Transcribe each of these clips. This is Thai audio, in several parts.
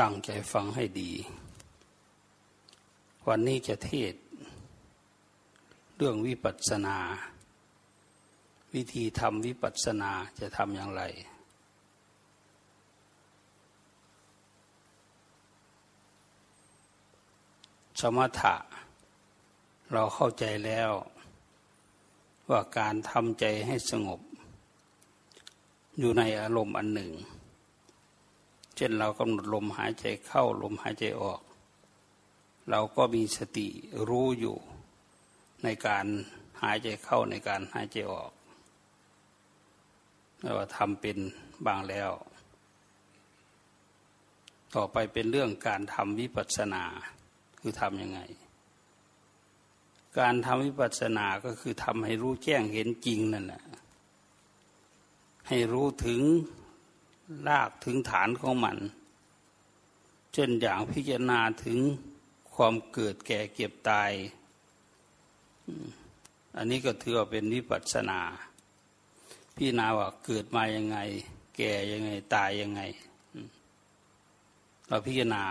ตั้งใจฟังให้ดี วันนี้จะเทศ เรื่องวิปัสสนา วิธีทำวิปัสสนาจะทำอย่างไร สมถะ เราเข้าใจแล้ว ว่าการทำใจให้สงบ อยู่ในอารมณ์อันหนึ่ง ช่นเรากำหนดลมหายใจเข้าลมหายใจออก เราก็มีสติรู้อยู่ในการหายใจเข้าในการหายใจออกเราทำเป็นบางแล้ว ต่อไปเป็นเรื่องการทำวิปัสสนาคือทำยังไง การทำวิปัสสนาก็คือทำให้รู้แจ้งเห็นจริงนั่นแหละให้รู้ถึง ลากถึงฐานของมันเช่นอย่างพิจารณาถึงความเกิดแก่เก็บตาย อันนี้ก็ถือว่าเป็นวิปัสสนาพี่นาว่าเกิดมายังไง แก่ยังไงตายยังไง เราพิจารณา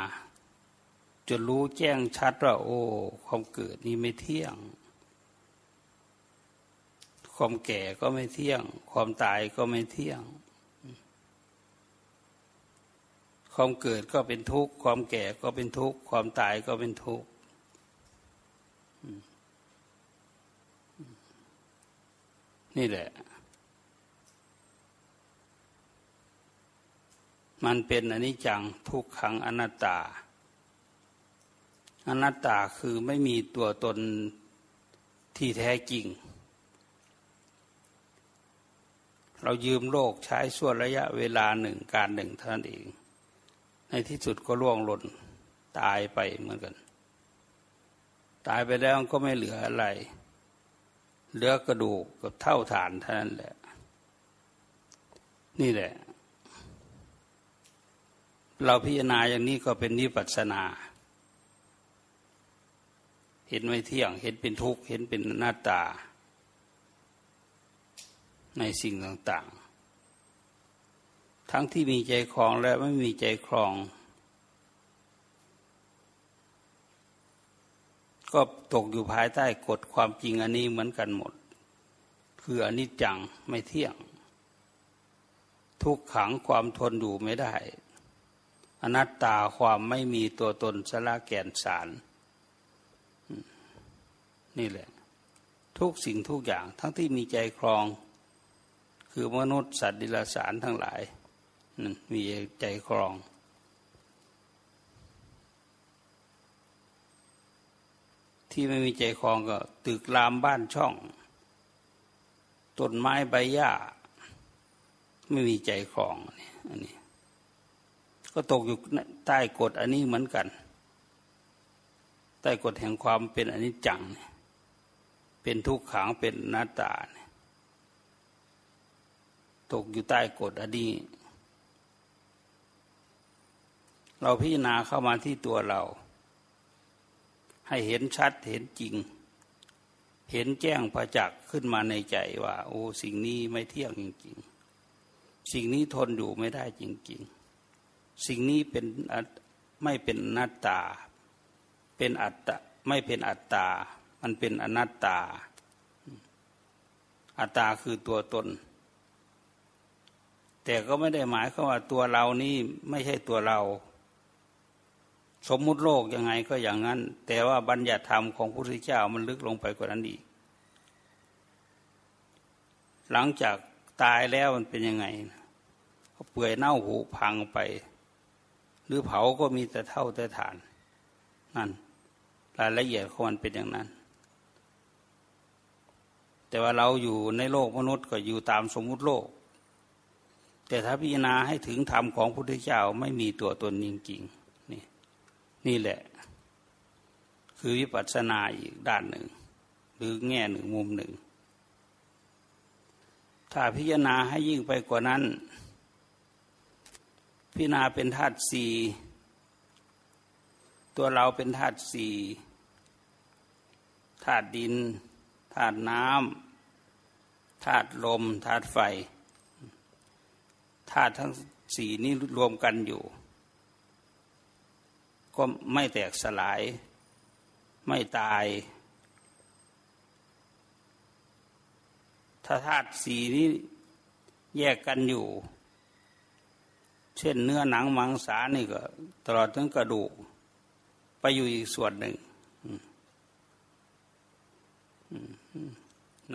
จะรู้แจ้งชัดว่า โอ้ความเกิดนี้ไม่เที่ยง ความแก่ก็ไม่เที่ยง ความตายก็ไม่เที่ยง ความเกิดก็เป็นทุกข์ความแก่ก็เป็นทุกข์ความตายก็เป็นทุกข์นี่แหละ มันเป็นอนิจจังทุกขังอนัตตา อนัตตาคือไม่มีตัวตนที่แท้จริง เรายืมโลกใช้ส่วนระยะเวลาหนึ่งการหนึ่งเท่านั้นเอง ในที่สุดก็ล่วงหล่นตายไปเหมือนกัน ตายไปแล้วก็ไม่เหลืออะไร เหลือกระดูกกับเท่าฐานเท่านั้นแหละ นี่แหละ เราพิจารณาอย่างนี้ก็เป็นนิปัสนา เห็นไม่เที่ยง เห็นเป็นทุกข์ เห็นเป็นหน้าตา ในสิ่งต่างๆ ทั้งที่มีใจคลองและไม่มีใจคลอง ก็ตกอยู่ภายใต้กฎความจริงอันนี้เหมือนกันหมด คืออนิจจังไม่เที่ยง ทุกขังความทนอยู่ไม่ได้ อนัตตาความไม่มีตัวตนสละแก่นสาร นี่แหละ ทุกสิ่งทุกอย่างทั้งที่มีใจครองคือมนุษย์สัตว์ดิลสารทั้งหลาย มีใจครองที่ไม่มีใจครองก็ตึกรามบ้านช่องต้นไม้ใบหญ้า ไม่มีใจครองอันนี้ ก็ตกอยู่ใต้กฎอันนี้เหมือนกัน ใต้กฎแห่งความเป็นอนิจจัง เป็นทุกขังเป็นนาตา ตกอยู่ใต้กฎอันนี้ เราพิจารณาเข้ามาที่ตัวเรา ให้เห็นชัดเห็นจริง เห็นแจ้งประจักษ์ขึ้นมาในใจว่า โอ้สิ่งนี้ไม่เที่ยงจริง ๆ สิ่งนี้ทนอยู่ไม่ได้จริง ๆ สิ่งนี้เป็นไม่เป็นอนัตตา เป็นอัตตาไม่เป็นอัตตา มันเป็นอนัตตา อัตตาคือตัวตน แต่ก็ไม่ได้หมายความว่าตัวเรานี่ไม่ใช่ตัวเรา สมมุติโลกยังไงก็อย่างนั้น แต่ว่าบัญญัติธรรมของพระพุทธเจ้ามันลึกลงไปกว่านั้นอีก หลังจากตายแล้วมันเป็นยังไงเปื่อยเน่าหูพังไป หรือเผาก็มีแต่เท่าแต่ฐาน นั่นรายละเอียดของมันเป็นอย่างนั้น แต่ว่าเราอยู่ในโลกมนุษย์ก็อยู่ตามสมมุติโลก แต่ถ้าพิจารณาให้ถึงธรรมของพระพุทธเจ้าไม่มีตัวตนจริงๆ นี่แหละ คือวิปัสสนาอีกด้านหนึ่ง หรือแง่หนึ่งมุมหนึ่ง ถ้าพิจารณาให้ยิ่งไปกว่านั้น พิจารณาเป็นธาตุสี่ตัวเราเป็นธาตุสี่ธาตุดินธาตุน้ำธาตุลมธาตุไฟธาตุทั้งสี่นี้รวมกันอยู่ ก็ไม่แตกสลาย ไม่ตาย ถ้าธาตุสีนี้แยกกันอยู่ เช่นเนื้อหนังมังสานี่ก็ ตลอดถึงกระดูก ไปอยู่อีกส่วนหนึ่ง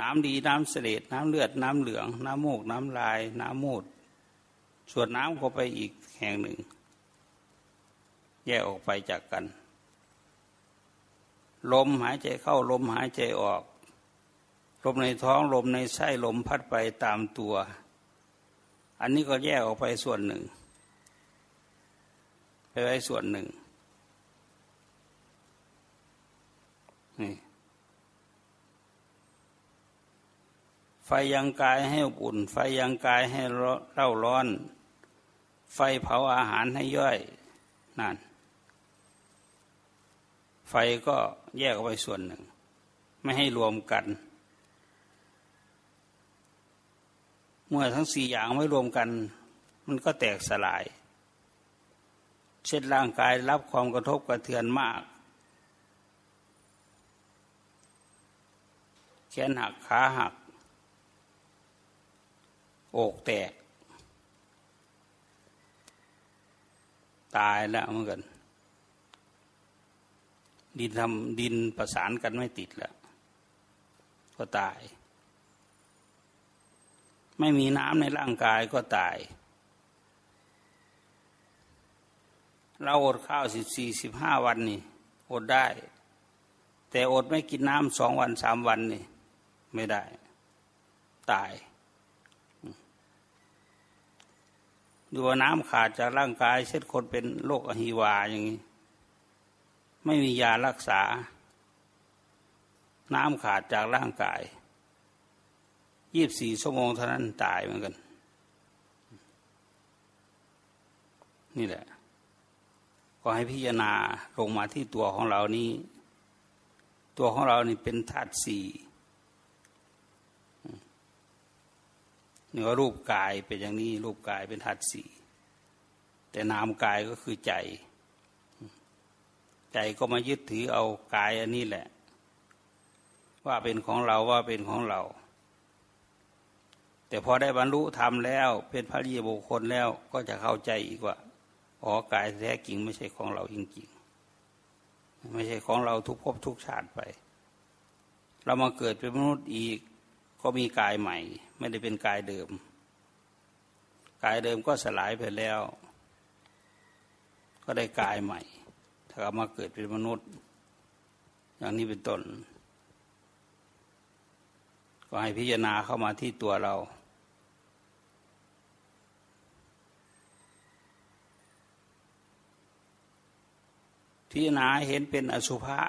น้ำดีน้ำเสด็จน้ำเลือดน้ำเหลือง น้ำมูก น้ำลาย น้ำมูด ส่วนน้ำก็ไปอีกแห่งหนึ่ง แยกออกไปจากกัน ลมหายใจเข้าลมหายใจออก ลมในท้องลมในไส้ลมพัดไปตามตัว อันนี้ก็แยกออกไปส่วนหนึ่ง ไปไว้ส่วนหนึ่งนี่ไฟยังกายให้อุ่น ไฟยังกายให้เล่าร้อน ไฟเผาอาหารให้ย่อยนั่น ไฟก็แยกออกไปส่วนหนึ่ง ไม่ให้รวมกัน เมื่อทั้งสี่อย่างไม่รวมกัน มันก็แตกสลาย เช่นร่างกายรับความกระทบกระเทือนมากแขนหักขาหัก อกแตก ตายแล้วเหมือนกัน ดินทำดินประสานกันไม่ติดแล้ว ก็ตาย ไม่มีน้ำในร่างกายก็ตาย เราอดข้าวสิบสี่สิบห้าวันนี่อดได้ แต่อดไม่กินน้ำสองวันสามวันนี่ ไม่ได้ ตายดูว่าน้ำขาดจากร่างกาย เช่นคนเป็นโรคอหิวาอย่างนี้ ไม่มียารักษา น้ำขาดจากร่างกายยี่บสี่ชั่วโมงเท่านั้นตายเหมือนกัน นี่แหละ ก็ให้พิจารณาลงมาที่ตัวของเรานี้ ตัวของเรานี่เป็นธาตุสี่เนื้อรูปกายเป็นอย่างนี้ รูปกายเป็นธาตุสี่แต่นามกายก็คือใจ ใจก็มายึดถือเอากายอันนี้แหละ ว่าเป็นของเราว่าเป็นของเรา แต่พอได้บรรลุธรรมแล้ว เป็นพระริยบุคคลแล้วก็จะเข้าใจอีกว่าอ๋อกายแท้จริงไม่ใช่ของเราจริงๆไม่ใช่ของเราทุกภพทุกชาติไป เรามาเกิดเป็นมนุษย์อีก ก็มีกายใหม่ ไม่ได้เป็นกายเดิม กายเดิมก็สลายไปแล้ว ก็ได้กายใหม่ ถ้ากลับมาเกิดเป็นมนุษย์ อย่างนี้เป็นต้น ก็ให้พิจารณาเข้ามาที่ตัวเรา พิจารณาเห็นเป็นอสุภะ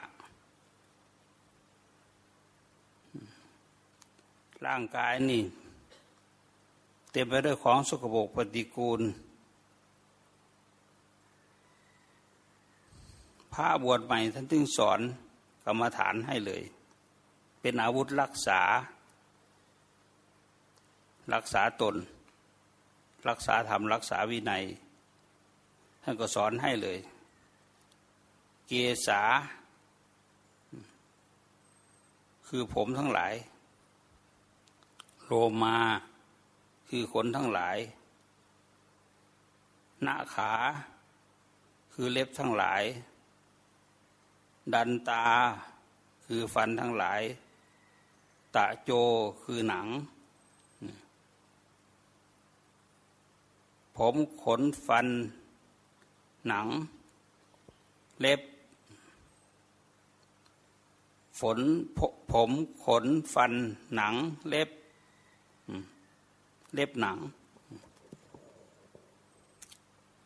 ร่างกายนี่ เต็มไปด้วยของสกปรกปฏิกูล ระบวชใหม่ท่านจึงสอนกรรมฐานให้เลย เป็นอาวุธรักษา รักษาตน รักษาธรรมรักษาวินัย ท่านก็สอนให้เลย เกษา คือผมทั้งหลาย โลมาคือขนทั้งหลาย หน้าขา คือเล็บทั้งหลาย ดันตาคือฟันทั้งหลาย ตะโจคือหนัง ผมขนฟัน หนัง เล็บ ฝนผมขนฟัน หนัง เล็บ เล็บหนัง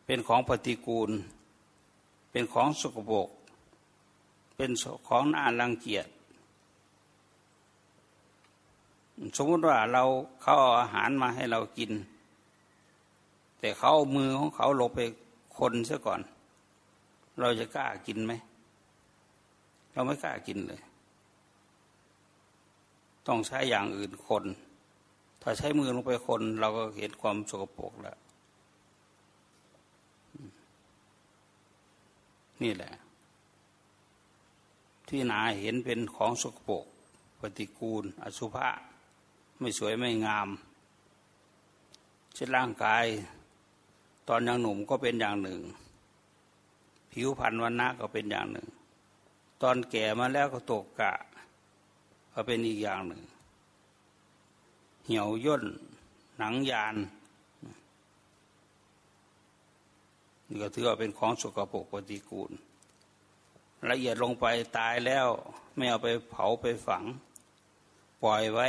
เป็นของปฏิกูล เป็นของสกปรก เป็นของน่ารังเกียจ สมมติว่าเราเขาเอาอาหารมาให้เรากิน แต่เขาเอามือของเขาลงไปคนซะก่อน เราจะกล้ากินไหม เราไม่กล้ากินเลย ต้องใช้อย่างอื่นคน ถ้าใช้มือลงไปคน เราก็เห็นความสกปรกแล้วนี่แหละ ที่นาเห็นเป็นของสกปรกปฏิกูล อสุภะไม่สวยไม่งามเช่นร่างกาย ตอนยังหนุ่มก็เป็นอย่างหนึ่ง ผิวพรรณวันนะก็เป็นอย่างหนึ่ง ตอนแก่มาแล้วก็ตกกะ ก็เป็นอีกอย่างหนึ่ง เหี่ยวย่นหนังยานนี่ก็ถือว่าเป็นของสกปรกปฏิกูล ละเอียดลงไปตายแล้ว ไม่เอาไปเผาไปฝัง ปล่อยไว้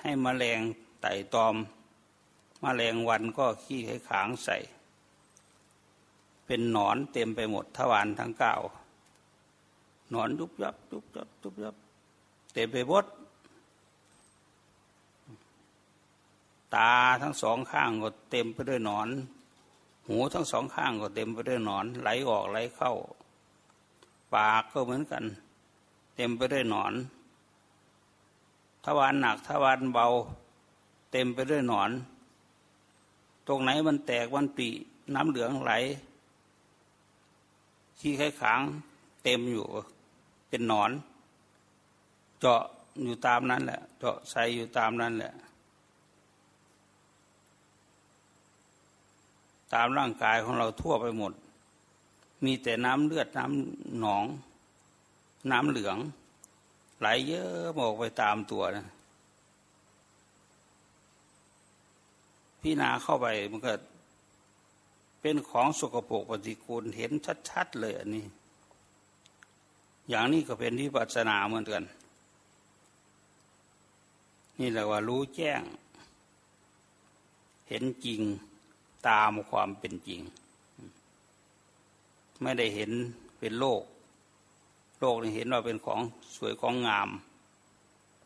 ให้มแมลงไต่ตอมมแมลงวันก็ขี้ให้ขางใส่ เป็นหนอนเต็มไปหมดทวารทั้งเก้าหนอนยุบยับยุบยับยุบยับเต็มไปหมดตาทั้งสองข้างก็เต็มไปด้วยหนอน หูทั้งสองข้างก็เต็มไปด้วยหนอน ไหลออกไหลเข้า ปากก็เหมือนกัน เต็มไปด้วยหนอนทวารหนักทวารเบา เต็มไปด้วยหนอน ตรงไหนมันแตกมันปีน้ำเหลืองไหลขี้ไข้ขางเต็มอยู่เป็นหนอน เจาะอยู่ตามนั้นแหละ เจาะใส่อยู่ตามนั้นแหละ ตามร่างกายของเราทั่วไปหมด มีแต่น้ำเลือดน้ำหนอง น้ำเหลือง ไหลเยอะออกไปตามตัวนะพี่นาเข้าไปมันก็เป็นของสกปรกปฏิกูลเห็นชัดๆเลยอันนี้ อย่างนี้ก็เป็นที่ปัสนาเหมือนกัน นี่แหละว่ารู้แจ้ง เห็นจริงตามความเป็นจริง ไม่ได้เห็นเป็นโลก โลกนี่เห็นว่าเป็นของสวยของงาม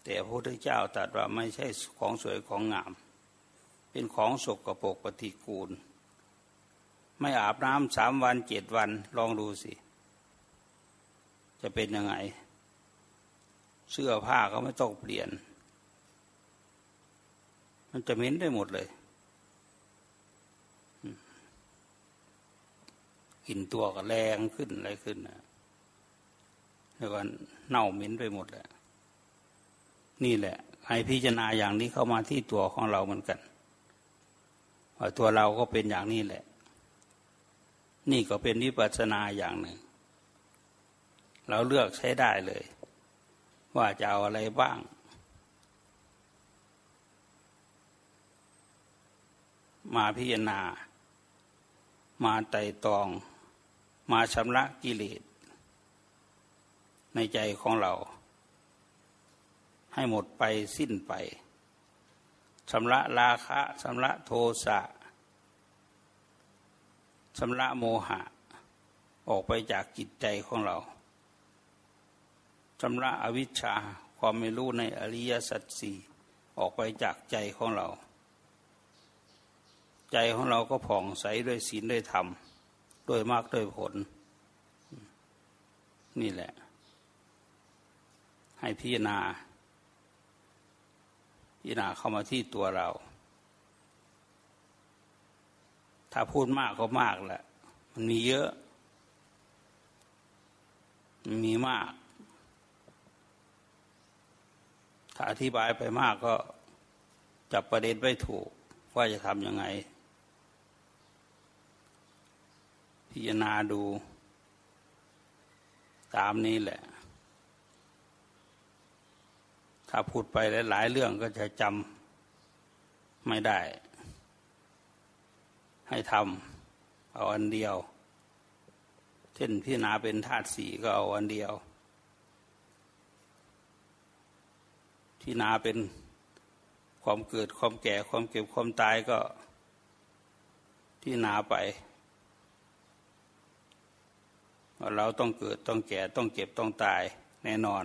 แต่พระพุทธเจ้าตรัสว่าไม่ใช่ของสวยของงาม เป็นของสกรปรกปฏิกูล ไม่อาบน้ำสามวันเจ็ดวันลองดูสิ จะเป็นยังไง เสื้อผ้าก็ไม่ต้องเปลี่ยน มันจะเหม็นได้หมดเลย กินตัวก็แรงขึ้นอะไรขึ้นนะแล้วก็เน่าเหม็นไปหมดแหละนี่แหละให้พิจารณาอย่างนี้เข้ามาที่ตัวของเราเหมือนกันว่าตัวเราก็เป็นอย่างนี้แหละ นี่ก็เป็นวิปัสสนาอย่างหนึ่ง เราเลือกใช้ได้เลย ว่าจะเอาอะไรบ้างมาพิจารณา มาไต่ตอง มาชำระกิเลสในใจของเรา ให้หมดไปสิ้นไปชำระราคะชำระโทสะชำระโมหะ ออกไปจากจิตใจของเราชำระอวิชชาความไม่รู้ในอริยสัจสี่ออกไปจากใจของเรา ใจของเราก็ผ่องใสด้วยศีลด้วยธรรม ด้วยมากด้วยผล นี่แหละ ให้พิจารณา พิจารณาเข้ามาที่ตัวเรา ถ้าพูดมากก็มากแหละ มันมีเยอะ มันมีมาก ถ้าอธิบายไปมากก็จับประเด็นไม่ถูก ว่าจะทำยังไง พิจารณาดู ตามนี้แหละ ถ้าพูดไปหลาย ๆ เรื่องก็จะจำไม่ได้ ให้ทำเอาอันเดียว เช่นพิจารณาเป็นธาตุสี่ก็เอาอันเดียวพิจารณาเป็นความเกิดความแก่ความเก็บความตายก็พิจารณาไป ว่าเราต้องเกิดต้องแก่ต้องเก็บต้องตายแน่นอน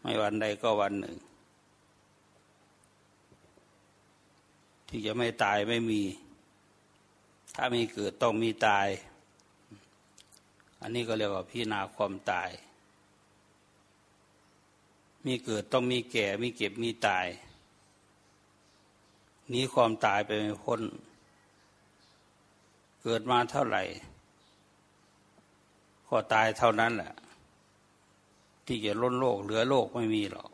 ไม่วันใดก็วันหนึ่ง ที่จะไม่ตายไม่มี ถ้ามีเกิดต้องมีตาย อันนี้ก็เรียกว่าพิจารณาความตาย มีเกิดต้องมีแก่ มีเก็บมีตายนี้ความตายไปไม่พ้น เกิดมาเท่าไหร่ ก็ตายเท่านั้นแหละที่จะล้นโลก เหลือโลกไม่มีหรอก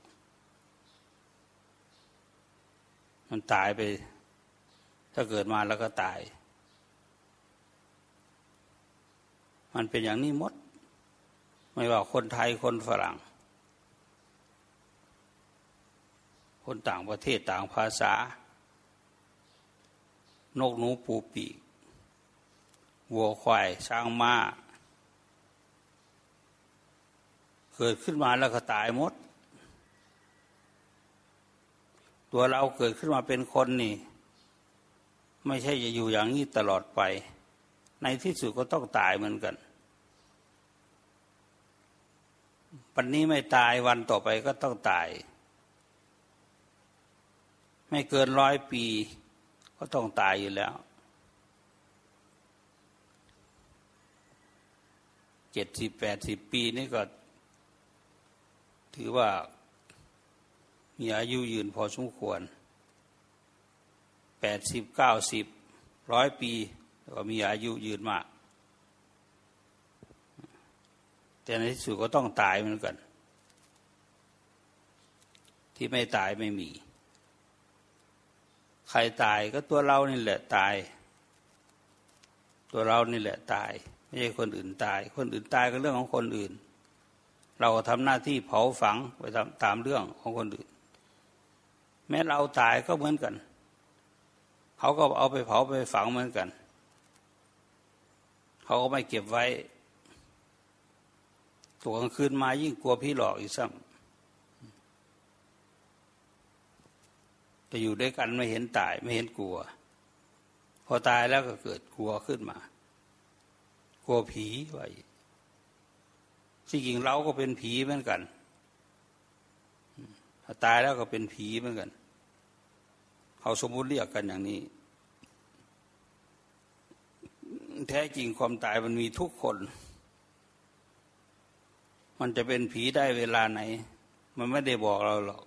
มันตายไป ถ้าเกิดมาแล้วก็ตาย มันเป็นอย่างนี้มด ไม่ว่าคนไทยคนฝรั่ง คนต่างประเทศต่างภาษา นกหนูปูปีกวัวควายช้างม้า เกิดขึ้นมาแล้วก็ตายหมด ตัวเราเกิดขึ้นมาเป็นคนนี่ ไม่ใช่จะอยู่อย่างนี้ตลอดไป ในที่สุดก็ต้องตายเหมือนกัน วันนี้ไม่ตายวันต่อไปก็ต้องตาย ไม่เกินร้อยปี ก็ต้องตายอยู่แล้วเจ็ดสิบแปดสิบปีนี่ก็ ถือว่ามีอายุยืนพอสมควรแปดสิบเก้าสิบร้อยปีก็มีอายุยืนมาก แต่ในที่สุดก็ต้องตายเหมือนกัน ที่ไม่ตายไม่มี ใครตายก็ตัวเรานี่แหละตาย ตัวเรานี่แหละตาย ไม่ใช่คนอื่นตาย คนอื่นตายก็เรื่องของคนอื่น เราทำหน้าที่เผาฝังไปตามตามเรื่องของคนอื่น แม้เราตายก็เหมือนกัน เขาก็เอาไปเผาไปฝังเหมือนกัน เขาก็ไม่เก็บไว้ตัวกลางคืนมายิ่งกลัวพี่หลอกอีกซ้ำจะอยู่ด้วยกันไม่เห็นตายไม่เห็นกลัว พอตายแล้วก็เกิดกลัวขึ้นมา กลัวผีไว้ ที่จริงเราก็เป็นผีเหมือนกันตายแล้วก็เป็นผีเหมือนกัน เขาสมมุติเรียกกันอย่างนี้ แท้จริงความตายมันมีทุกคน มันจะเป็นผีได้เวลาไหน มันไม่ได้บอกเราหรอก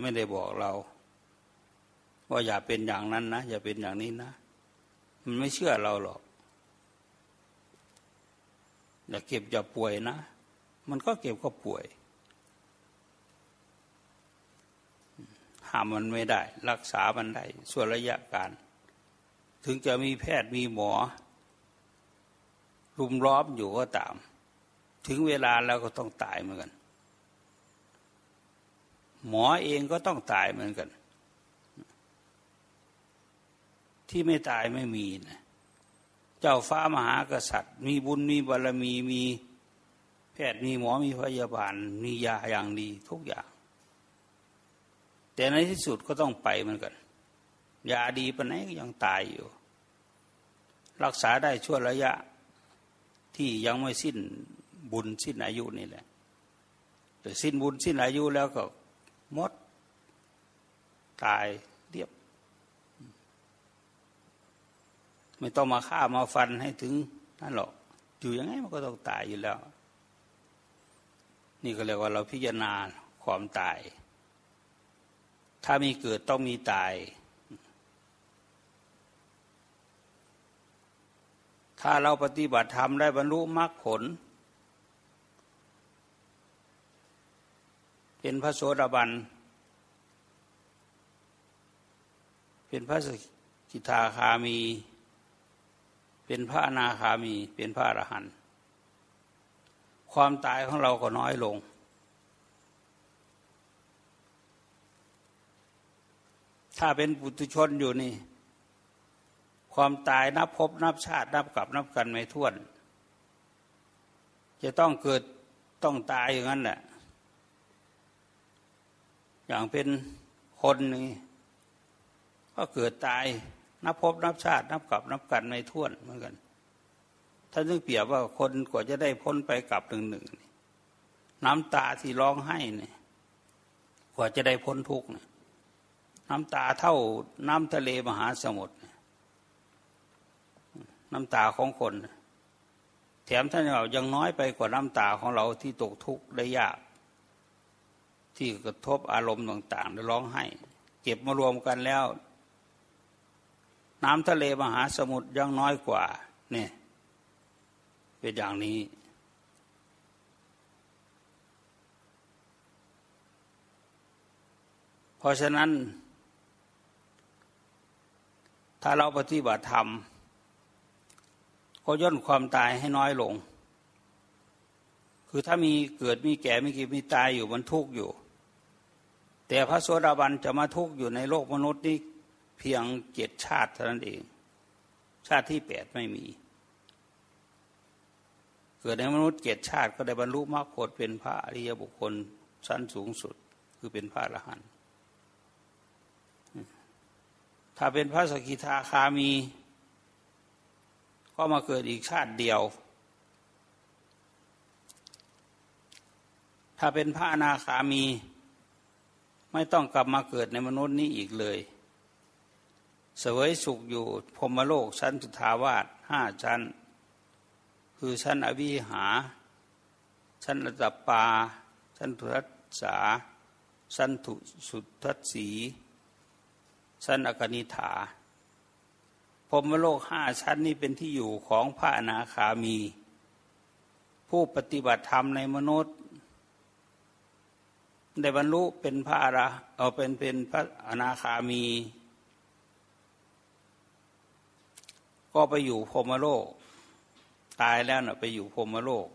ไม่ได้บอกเรา ว่าอย่าเป็นอย่างนั้นนะ อย่าเป็นอย่างนี้นะ มันไม่เชื่อเราหรอก อย่าเก็บอย่าป่วยนะ มันก็เก็บก็ป่วย ห้ามมันไม่ได้ รักษามันได้ส่วนระยะการ ถึงจะมีแพทย์มีหมอ รุมล้อมอยู่ก็ตาม ถึงเวลาแล้วก็ต้องตายเหมือนกัน หมอเองก็ต้องตายเหมือนกัน ที่ไม่ตายไม่มีนะ จ้าฟ้ามหากษัตริย์ มีบุญมีบารรมีมีแพทย์มีหมอมีพยาบาล มียาอย่างดีทุกอย่าง แต่ในที่สุดก็ต้องไปเหมือนกันยาดีปนไหนก็ยังตายอยู่ รักษาได้ชั่วระยะที่ยังไม่สิ้นบุญสิ้นอายุนี่แหละแต่สิ้นบุญสิ้นอายุแล้วก็มดตายเรียบ ไม่ต้องมาฆ่ามาฟันให้ถึงนั่นหรอก อยู่ยังไงมันก็ต้องตายอยู่แล้ว นี่ก็เรียกว่าเราพิจารณาความตาย ถ้ามีเกิดต้องมีตาย ถ้าเราปฏิบัติธรรมได้บรรลุมรรคผล เป็นพระโสดาบัน เป็นพระสกิทาคามี เป็นพระอนาคามีเป็นพระอรหันต์ความตายของเราก็น้อยลง ถ้าเป็นปุถุชนอยู่นี่ ความตายนับพบนับชาตินับกลับนับกันไม่ท้วน จะต้องเกิดต้องตายอย่างนั้นแหละ อย่างเป็นคนนี่ก็เกิดตาย นับพบนับชาติ นับกลับนับกันไม่ท้วนเหมือนกันท่านจึงเปรียบว่าคนกว่าจะได้พ้นไปกลับหนึ่งหนึ่งน้ำตาที่ร้องไห้เนี่ย กว่าจะได้พ้นทุกข์เนี่ยน้ำตาเท่าน้ำทะเลมหาสมุทรน้ำตาของคน แถมท่านเรายังน้อยไปกว่าน้ำตาของเราที่ตกทุกข์ได้ยาก ที่กระทบอารมณ์ต่างๆได้ร้องไห้ เก็บมารวมกันแล้ว น้ำทะเลมหาสมุทรยังน้อยกว่าเนี่ยเป็นอย่างนี้ เพราะฉะนั้น ถ้าเราปฏิบัติธรรม ก็ย่นความตายให้น้อยลง คือถ้ามีเกิดมีแก่มีกินมีตายอยู่มันทุกข์อยู่ แต่พระโสดาบันจะมาทุกข์อยู่ในโลกมนุษย์นี้ เพียงเจ็ดชาติเท่านั้นเอง ชาติที่แปดไม่มี เกิดในมนุษย์เจ็ดชาติก็ได้บรรลุมรรคผลเป็นพระอริยบุคคลชั้นสูงสุดคือเป็นพระอรหันต์ถ้าเป็นพระสกิทาคามี ก็มาเกิดอีกชาติเดียว ถ้าเป็นพระอนาคามี ไม่ต้องกลับมาเกิดในมนุษย์นี้อีกเลย เสวยสุขอยู่พรมโลกชั้นสุทาวาสห้าชั้น คือชั้นอวิหา ชั้นระดับปา ชั้นทุรัสสาชั้นถุสุทัศสีชั้นอกนิฐาพรมโลกห้าชั้นนี้เป็นที่อยู่ของพระอนาคามี ผู้ปฏิบัติธรรมในมนุษย์ได้บรรลุเป็นพระอระเอาเป็นเป็นพระอนาคามี ก็ไปอยู่พรมโลก ตายแล้วเนะ่ะไปอยู่พรมโลก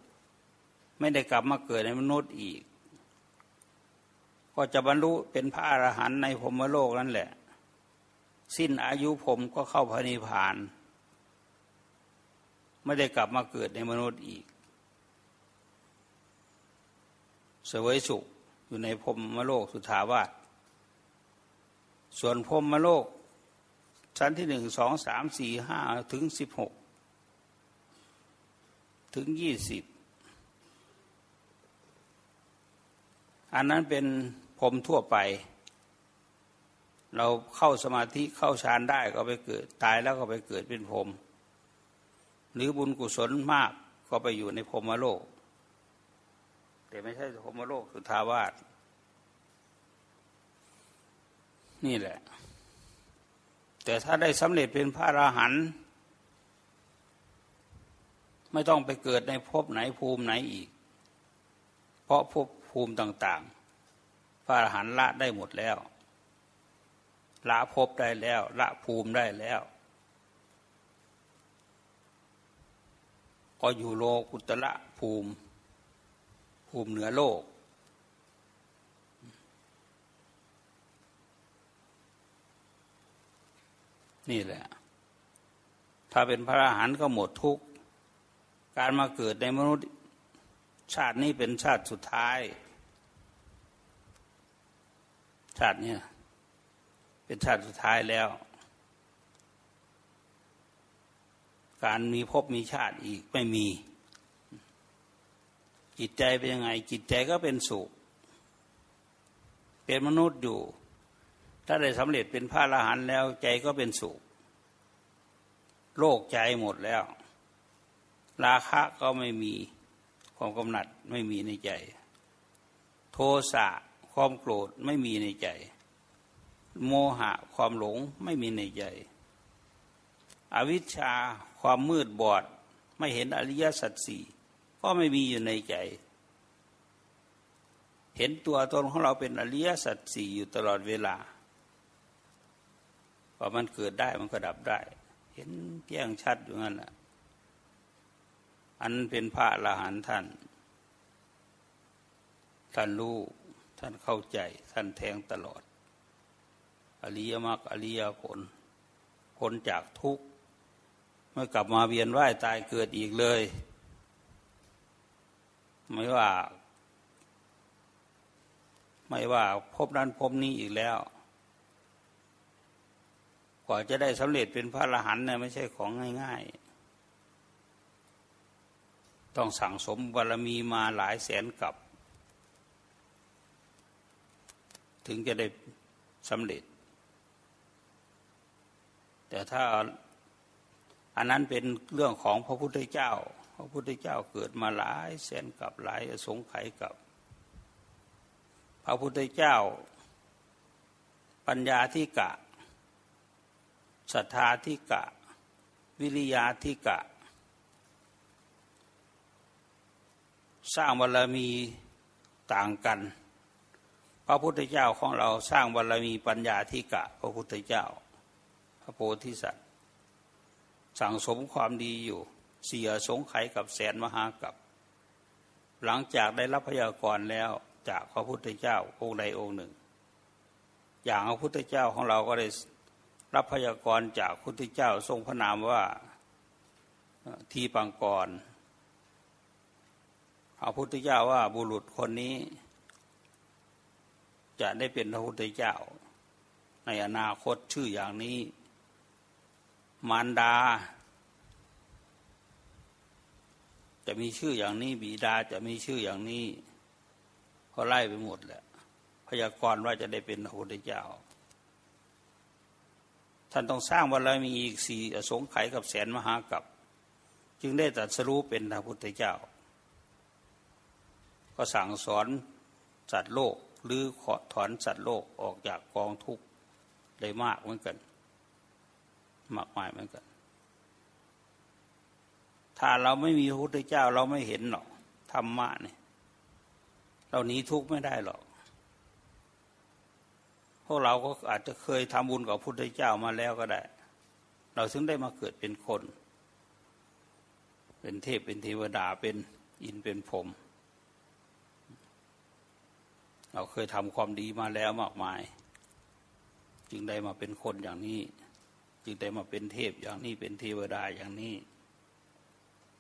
ไม่ได้กลับมาเกิดในมนุษย์อีก ก็จะบรรลุเป็นพระอรหันต์ในพรมโลกนั่นแหละ สิ้นอายุผมก็เข้าพระนิพพาน ไม่ได้กลับมาเกิดในมนุษย์อีก เสวยสุขอยู่ในพรมโลกสุทาวาสส่วนพรมโลก ชั้นที่หนึ่งสองสามสี่ห้าถึงสิบหกถึงยี่สิบอันนั้นเป็นพรมทั่วไป เราเข้าสมาธิเข้าฌานได้ก็ไปเกิด ตายแล้วก็ไปเกิดเป็นพรมหรือบุญกุศลมากก็ไปอยู่ในพรมโลก แต่ไม่ใช่พรมโลกสุทาวาสนี่แหละ แต่ถ้าได้สำเร็จเป็นพระอราหันต์ไม่ต้องไปเกิดในภพไหนภูมิไหนอีก เพราะภพภูมิต่าง ๆ พระอรหันต์ละได้หมดแล้ว ละภพได้แล้ว ละภูมิได้แล้ว ก็อยู่โลกุตละภูมิ ภูมิเหนือโลก นี่แหละ ถ้าเป็นพระอรหันต์ก็หมดทุกข์ การมาเกิดในมนุษย์ชาตินี้เป็นชาติสุดท้าย ชาตินี้เป็นชาติสุดท้ายแล้ว การมีภพมีชาติอีกไม่มี จิตใจเป็นยังไง จิตใจก็เป็นสุข เป็นมนุษย์อยู่ ถ้าได้สำเร็จเป็นพระอรหันต์แล้วใจก็เป็นสุข โลกใจหมดแล้ว ราคะก็ไม่มีความกำหนัดไม่มีในใจ โทสะความโกรธไม่มีในใจ โมหะความหลงไม่มีในใจ อวิชชาความมืดบอดไม่เห็นอริยสัจสี่ก็ไม่มีอยู่ในใจ เห็นตัวตนของเราเป็นอริยสัจสี่อยู่ตลอดเวลา ว่ามันเกิดได้มันก็ดับได้ เห็นแจ้งชัดอยู่นั่นแหละอันเป็นพระอรหันต์ท่าน ท่านรู้ ท่านเข้าใจ ท่านแทงตลอด อริยมรรคอริยผลพ้นจากทุกข์ไม่กลับมาเวียนว่ายตายเกิดอีกเลย ไม่ว่า ไม่ว่าพบนั้นพบนี้อีกแล้ว ว่าจะได้สำเร็จเป็นพระอรหันต์เนี่ยไม่ใช่ของง่ายๆ ต้องสั่งสมบารมีมาหลายแสนกับ ถึงจะได้สำเร็จ แต่ถ้าอันนั้นเป็นเรื่องของพระพุทธเจ้า พระพุทธเจ้าเกิดมาหลายแสนกับหลายสงไขยกับ พระพุทธเจ้า ปัญญาที่กะ ศรัทธาธิกะ วิริยาธิกะ สร้างบารมีต่างกัน พระพุทธเจ้าของเราสร้างบารมีปัญญาธิกะ พระพุทธเจ้า พระโพธิสัตว์ สั่งสมความดีอยู่เสียสงไขกับแสนมหากับ หลังจากได้รับพยากรแล้วจากพระพุทธเจ้าองค์ใดองค์หนึ่ง อย่างพระพุทธเจ้าของเราก็ได้ รับพยากรจากพุทธเจ้าทรงพระนามว่าทีปังกรพระพุทธเจ้าว่าบุรุษคนนี้ จะได้เป็นพระพุทธเจ้า ในอนาคตชื่ออย่างนี้ มารดา จะมีชื่ออย่างนี้บิดาจะมีชื่ออย่างนี้เขาไล่ไปหมดแหละพยากรณ์ว่าจะได้เป็นพระพุทธเจ้า ท่านต้องสร้างบารมีอีกสี่อสงไขยกับแสนมหากับ จึงได้ตัสรู้เป็นพระพุทธเจ้า ก็สั่งสอนสัตว์โลกหรือขอถอนสัตว์โลกออกจากกองทุกข์ได้มากเหมือนกัน มากมายเหมือนกัน ถ้าเราไม่มีพระพุทธเจ้าเราไม่เห็นหรอกธรรมะเนี่ยเราหนีทุกข์ไม่ได้หรอก วกเราก็อาจจะเคยทำบุญกับพระพุทธเจ้ามาแล้วก็ได้ เราถึงได้มาเกิดเป็นคน เป็นเทพเป็นเทวดาเป็นอินเป็นพรมเราเคยทำความดีมาแล้วมากมาย จึงได้มาเป็นคนอย่างนี้ จึงได้มาเป็นเทพอย่างนี้เป็นเทวดาอย่างนี้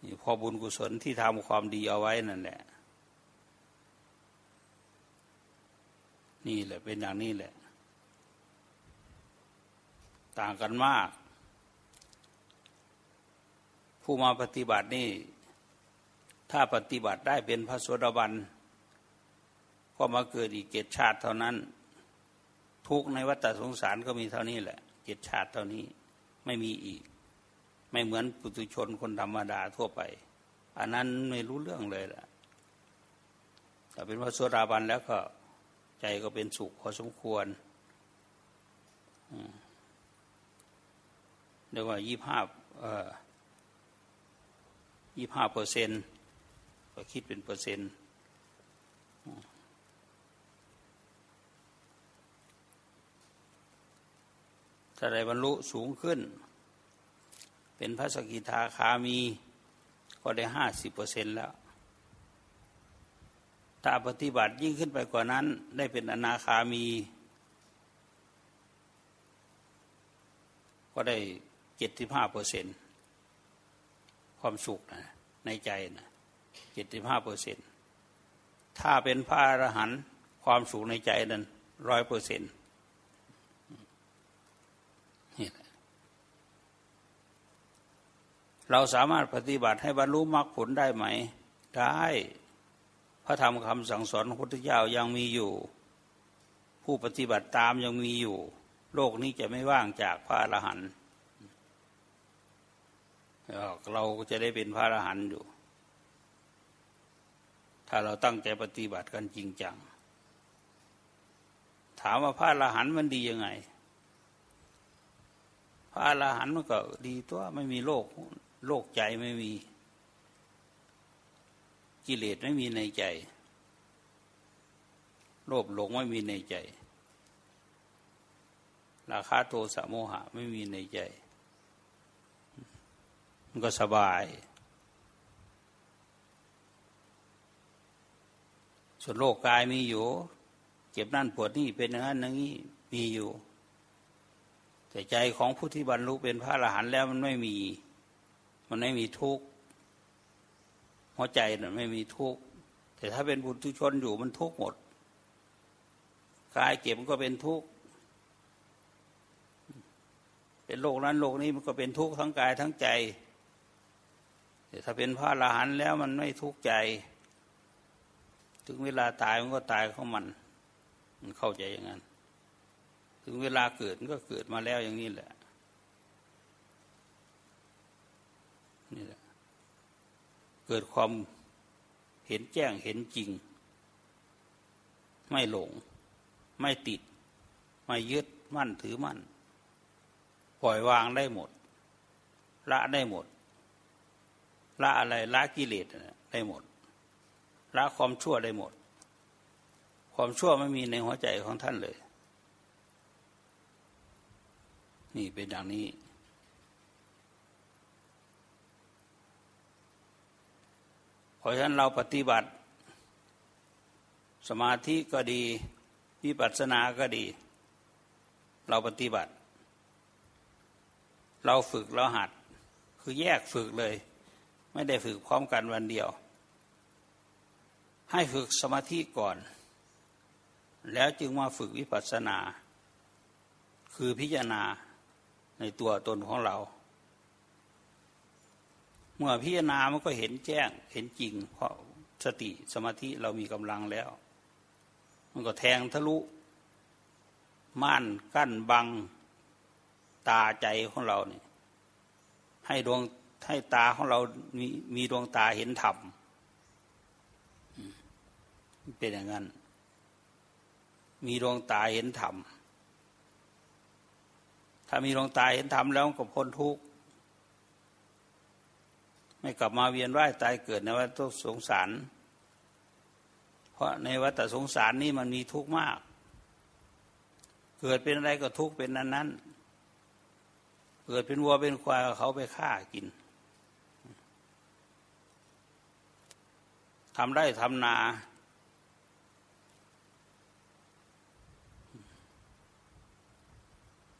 นี่พอบุญกุศลที่ทำความดีเอาไว้นั่นแหละ นี่แหละเป็นอย่างนี้แหละ ต่างกันมาก ผู้มาปฏิบัตินี่ ถ้าปฏิบัติได้เป็นพระโสดาบันก็มาเกิดอีกเกตชาติเท่านั้น ทุกในวัฏสงสารก็มีเท่านี้แหละเกตชาติเท่านี้ไม่มีอีก ไม่เหมือนปุถุชนคนธรรมดาทั่วไป อันนั้นไม่รู้เรื่องเลยล่ะแต่เป็นพระสวดาบันแล้วก็ใจก็เป็นสุขพอสมควร เรียกว่ายี่ห้ายี่ห้าเปอร์เซ็นต์ก็คิดเป็นเปอร์เซ็นต์ถ้าได้บรรลุสูงขึ้น เป็นพระสกิทาคามี ก็ได้ห้าสิบเปอร์เซ็นต์แล้วถ้าปฏิบัติยิ่งขึ้นไปกว่านั้น ได้เป็นอนาคามี ก็ได้ เจ็ดสิบห้าเปอร์เซ็นความสุขนะในใจนะเจ็ดสิบห้าเปอร์เซ็นถ้าเป็นพระอรหันต์ความสุขในใจนั้นร้อยเปอร์เซ็นต์เราสามารถปฏิบัติให้บรรลุมรรคผลได้ไหม ได้ พระธรรมคำสั่งสอนของพระพุทธเจ้ายังมีอยู่ ผู้ปฏิบัติตามยังมีอยู่ โลกนี้จะไม่ว่างจากพระอรหันต์ เราจะได้เป็นพระอรหันต์อยู่ ถ้าเราตั้งใจปฏิบัติกันจริงจัง ถามว่าพระอรหันต์มันดียังไง พระอรหันต์มันก็ดีตัวไม่มีโลกโลกใจไม่มี กิเลสไม่มีในใจ โลภหลงไม่มีในใจ ราคาโทสะโมหะไม่มีในใจ มันก็สบาย ส่วนโลกกายมีอยู่ เจ็บนั่นปวดนี่เป็นอย่างนั้นอย่างนี้มีอยู่ แต่ใจของผู้ที่บรรลุเป็นพระอรหันต์แล้วมันไม่มี มันไม่มีทุกข์หัวใจน่ะไม่มีทุกข์แต่ถ้าเป็นบุตรชนอยู่มันทุกข์หมดกายเก็บมันก็เป็นทุกข์เป็นโลกนั้นโลกนี้มันก็เป็นทุกข์ทั้งกายทั้งใจ ถ้าเป็นพระอรหันต์แล้วมันไม่ทุกข์ใจ ถึงเวลาตายมันก็ตายของมัน มันเข้าใจอย่างนั้น ถึงเวลาเกิดมันก็เกิดมาแล้วอย่างนี้แหละ นี่แหละ เกิดความเห็นแจ้งเห็นจริง ไม่หลง ไม่ติด ไม่ยึดมั่นถือมั่น ปล่อยวางได้หมด ละได้หมด ละอะไรละกิเลสได้หมดละความชั่วได้หมด ความชั่วไม่มีในหัวใจของท่านเลย นี่เป็นอย่างนี้ เพราะฉะนั้นเราปฏิบัติ สมาธิก็ดีวิปัสสนาก็ดี เราปฏิบัติ เราฝึกเราหัด คือแยกฝึกเลย ไม่ได้ฝึกพร้อมกันวันเดียว ให้ฝึกสมาธิก่อน แล้วจึงมาฝึกวิปัสสนา คือพิจารณาในตัวตนของเรา เมื่อพิจารณามันก็เห็นแจ้งเห็นจริง เพราะสติสมาธิเรามีกำลังแล้ว มันก็แทงทะลุม่านกั้นบังตาใจของเราเนี่ยให้ดวง ให้ตาของเรามีมีดวงตาเห็นธรรมเป็นอย่างนั้น มีดวงตาเห็นธรรมถ้ามีดวงตาเห็นธรรมแล้วก็พ้นทุกข์ไม่กลับมาเวียนว่ายตายเกิดในวัฏสงสาร เพราะในวัฏสงสารนี้มันมีทุกข์มาก เกิดเป็นอะไรก็ทุกข์เป็นนั้นนั้น เกิดเป็นวัวเป็นควายเขาไปฆ่ากินำได้ทำนา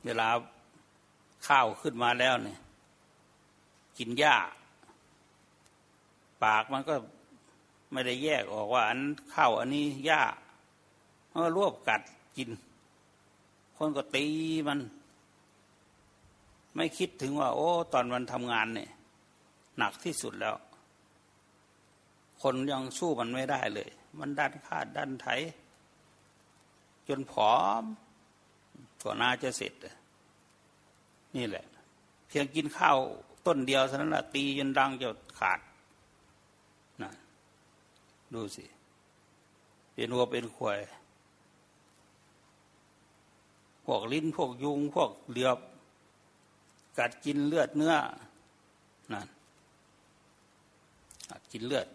เวลาข้าวขึ้นมาแล้วเนี่ย กินหญ้า ปากมันก็ไม่ได้แยกออกว่า อันข้าวอันนี้หญ้ามันก็รวบกัดกิน คนก็ตีมัน ไม่คิดถึงว่า โอ้ ตอนมันทำงานเนี่ย หนักที่สุดแล้ว คนยังสู้มันไม่ได้เลย มันดันขาดดันไถ จนผอมกว่านาจะเสร็จ นี่แหละ เพียงกินข้าวต้นเดียวเท่านั้นแหละตีจนดังจะขาดนะดูสิ เป็นวัวเป็นควายพวกลิ้นพวกยุง พวกเหลือบ กัดกินเลือดเนื้อนั่นกัดกินเลือด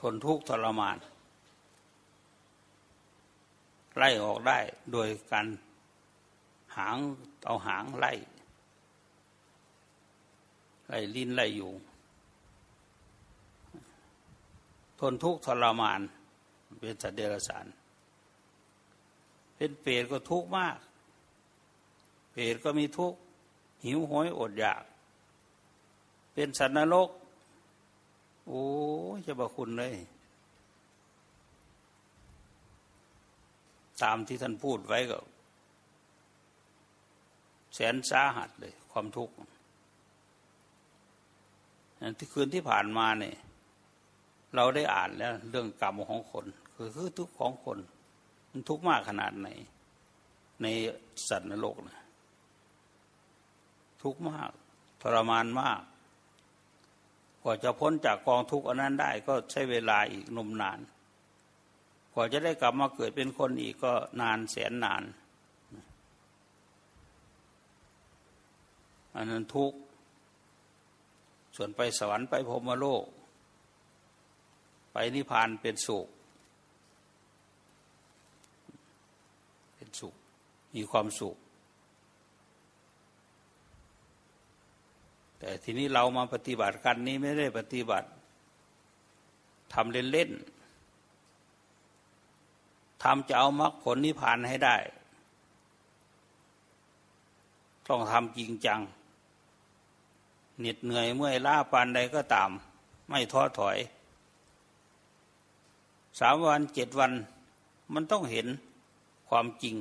ทนทุกข์ทรมาน ไล่ออกได้โดยการหางเอาหางไล่ ไล่ลิ้นไล่อยู่ ทนทุกข์ทรมาน เป็นสัตว์เดรัจฉานเป็นเปรตก็ทุกข์มาก เปรตก็มีทุกข์หิวโหยอดอยาก เป็นสัตว์นรก โอ้จะบะคุณเลย ตามที่ท่านพูดไว้ก็แสนสาหัสเลย ความทุกข์ที่คืนที่ผ่านมาเนี่ย เราได้อ่านแล้ว เรื่องกรรมของคน คือคือทุกข์ของคน มันทุกข์มากขนาดไหน ในสัตว์นรกนะทุกข์มาก ทรมานมาก ว่าจะพ้นจากกองทุกข์อันนั้นได้ก็ใช้เวลาอีกนมนาน กว่าจะได้กลับมาเกิดเป็นคนอีกก็นานแสนนาน อันนั้นทุกข์ ส่วนไปสวรรค์ไปพรมโลก ไปนิพพานเป็นสุข เป็นสุข มีความสุข แต่ทีนี้เรามาปฏิบัติกันนี้ไม่ได้ปฏิบัติทำเล่นๆทำจะเอามรรคผลนิพพานให้ได้ ต้องทำจริงจังเหน็ดเหนื่อยเมื่อยล้าปานใดก็ตาม ไม่ท้อถอยสามวันเจ็ดวันมันต้องเห็นความจริง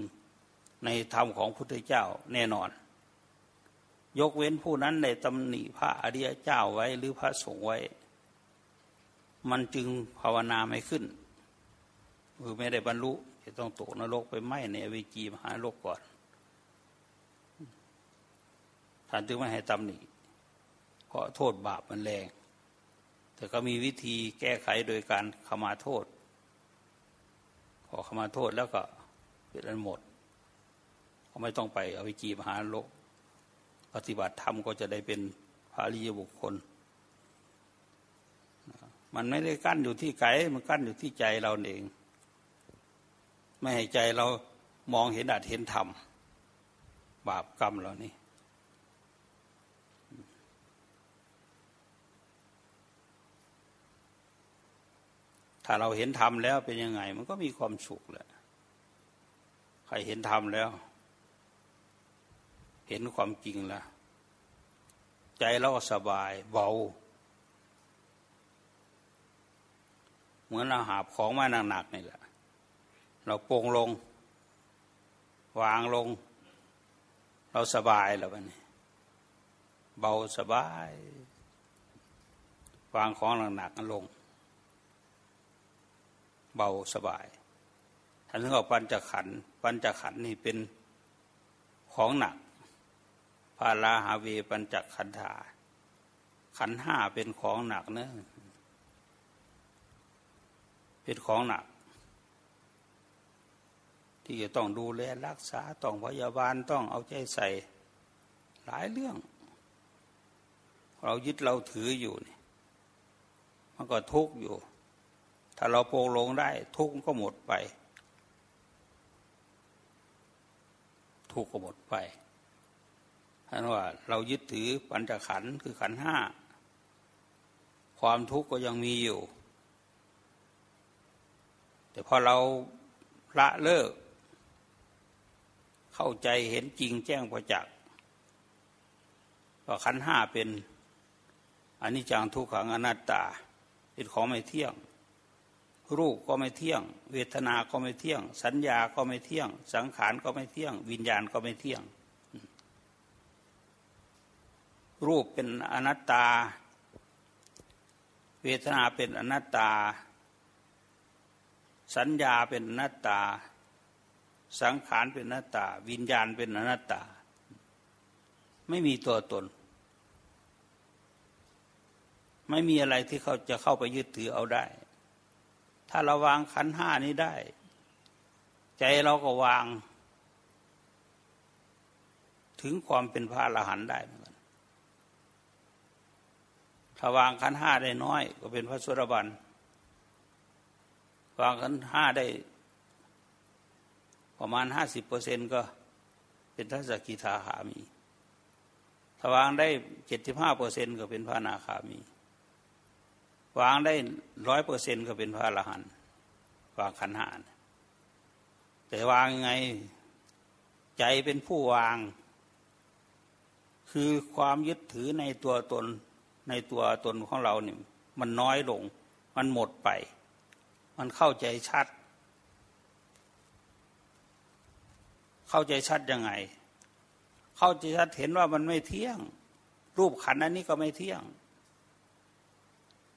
ในธรรมของพุทธเจ้าแน่นอน ยกเว้นผู้นั้นในตำหนิพระอริยเจ้าไว้หรือพระสงฆ์ไว้ มันจึงภาวนาไม่ขึ้น คือไม่ได้บรรลุ จะต้องตกนรกไปไหมในอวิจีมหาโลกก่อนท่านจึงไม่ให้ตำหนิราะโทษบาปมันแรง แต่ก็มีวิธีแก้ไขโดยการขมาโทษ ขอขมาโทษแล้วก็เป็นอันหมด ก็ไม่ต้องไปอวิจีมหาโลก ปฏิบัติธรรมก็จะได้เป็นพระริยบุคคล มันไม่ได้กั้นอยู่ที่ไกลมันกั้นอยู่ที่ใจเราเอง ไม่ให้ใจเรามองเห็นอาจเห็นธรรมบาปกรรมเรานี่ถ้าเราเห็นธรรมแล้วเป็นยังไง มันก็มีความสุขแหละ ใครเห็นธรรมแล้ว เห็นความจริงแล้วใจเราก็สบายเบา เหมือนเราหาบของมาหนักๆนี่แหละ เราโปร่งลง วางลง เราสบายแล้วนี้ เบาสบาย วางของหนักๆลง เบาสบายท่านเรียกว่าปัญจขันปัญจขันนี่เป็นของหนัก พาลาหาเวปัญจขันธาขันห้าเป็นของหนักเนะเป็นของหนัก ที่จะต้องดูแลรักษาต้องพยาบาลต้องเอาใจใส่ หลายเรื่อง เรายึดเราถืออยู่นี่มันก็ทุกข์อยู่ ถ้าเราโปร่งลงได้ ทุกข์ก็หมดไป ทุกข์ก็หมดไป ท่านว่าเรายึดถือปัญจขันธ์คือขันห้าความทุกข์ก็ยังมีอยู่ แต่พอเราละเลิก เข้าใจเห็นจริงแจ้งประจักษ์ว่าขันห้าเป็นอนิจจังทุกขังอนัตตาเป็นของไม่เที่ยง รูปก็ไม่เที่ยง เวทนาก็ไม่เที่ยง สัญญาก็ไม่เที่ยง สังขารก็ไม่เที่ยง วิญญาณก็ไม่เที่ยง รูปเป็นอนัตตา เวทนาเป็นอนัตตา สัญญาเป็นอนัตตา สังขารเป็นอนัตตา วิญญาณเป็นอนัตตา ไม่มีตัวตน ไม่มีอะไรที่เขาจะเข้าไปยึดถือเอาได้ ถ้าเราวางขันห้านี้ได้ ใจเราก็วาง ถึงความเป็นพระอรหันต์ได้ ถ้าวางขันห้าได้น้อย ก็เป็นพระสุรบันวางขันห้าได้ ประมาณห้าสิบเปอร์เซ็นก็เป็นทัศกิทาขามี ถ้าวางได้เจ็ดสิบห้าเปอร์เซ็นก็เป็นพระนาคามี วางได้ร้อยเปอร์เซ็นก็เป็นพระอรหันต์วางขันหานแต่วางยังไงใจเป็นผู้วาง คือความยึดถือในตัวตน ในตัวตนของเราเนี่ยมันน้อยลง มันหมดไป มันเข้าใจชัด เข้าใจชัดยังไง เข้าใจชัดเห็นว่ามันไม่เที่ยง รูปขันอันนี้ก็ไม่เที่ยง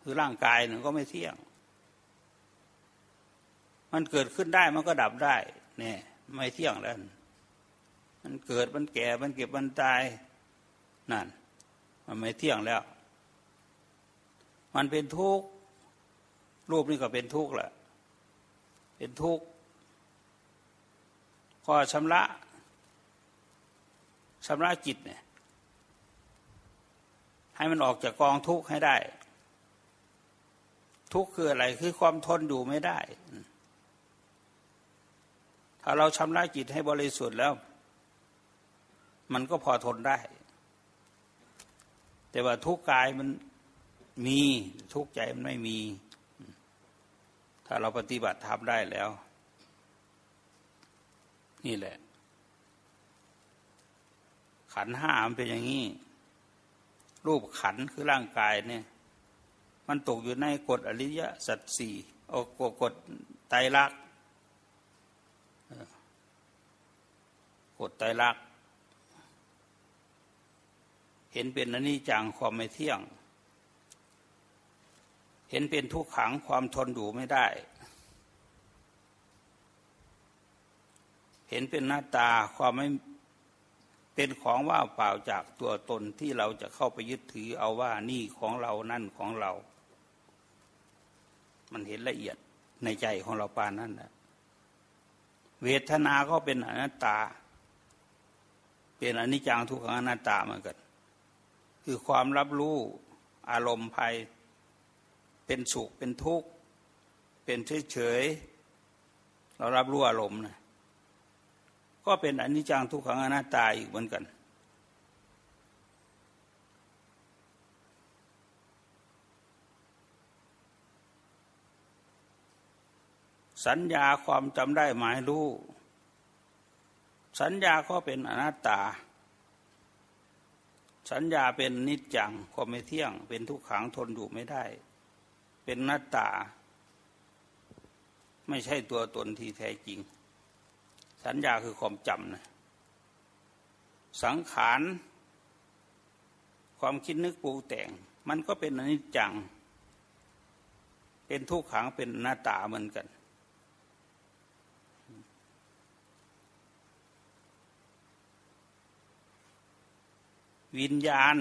คือร่างกายหนึ่งก็ไม่เที่ยง มันเกิดขึ้นได้มันก็ดับได้เนี่ยไม่เที่ยงแล้วมันเกิดมันแก่มันเก็บมันตายนั่น มันไม่เที่ยงแล้ว มันเป็นทุกข์รูปนี่ก็เป็นทุกข์แหละเป็นทุกข์ก็ชำระชำระจิตเนี่ยให้มันออกจากกองทุกข์ให้ได้ ทุกข์คืออะไรคือความทนอยู่ไม่ได้ ถ้าเราชำระจิตให้บริสุทธิ์แล้ว มันก็พอทนได้ แต่ว่าทุกข์กายมัน มีทุกใจมันไม่มี ถ้าเราปฏิบัติทำได้แล้ว นี่แหละ ขันห้ามันเป็นอย่างนี้ รูปขันคือร่างกายเนี่ย มันตกอยู่ในกฎอริยสัจสี่โอกกฎไตรลักษณ์กฎไตรลักษณ์เห็นเป็นอนิจจังความไม่เที่ยง เห็นเป็นทุกขังความทนอยู่ไม่ได้ เห็นเป็นหน้าตาความไม่เป็นของว่าเปล่าจากตัวตนที่เราจะเข้าไปยึดถือเอาว่านี่ของเรานั่นของเรา มันเห็นละเอียดในใจของเราปานนั้นนะเวทนาก็เป็นอนัตตา เป็นอนิจจังทุกขังอนัตตาเหมือนกัน คือความรับรู้อารมณ์ภาย เป็นสุขเป็นทุกข์ เป็นเฉยๆเรารับรู้อารมณ์นะก็เป็นอนิจจังทุกขังอนัตตาอีกเหมือนกัน สัญญาความจำได้หมายรู้ สัญญาก็เป็นอนัตตา สัญญาเป็นนิจจังก็ไม่เที่ยง เป็นทุกขังทนอยู่ไม่ได้ เป็นนัตตา ไม่ใช่ตัวตนที่แท้จริง สัญญาคือความจำนะสังขารความคิดนึกปรุงแต่ง มันก็เป็นอนิจจัง เป็นทุกขังเป็นหน้าตาเหมือนกัน วิญญาณ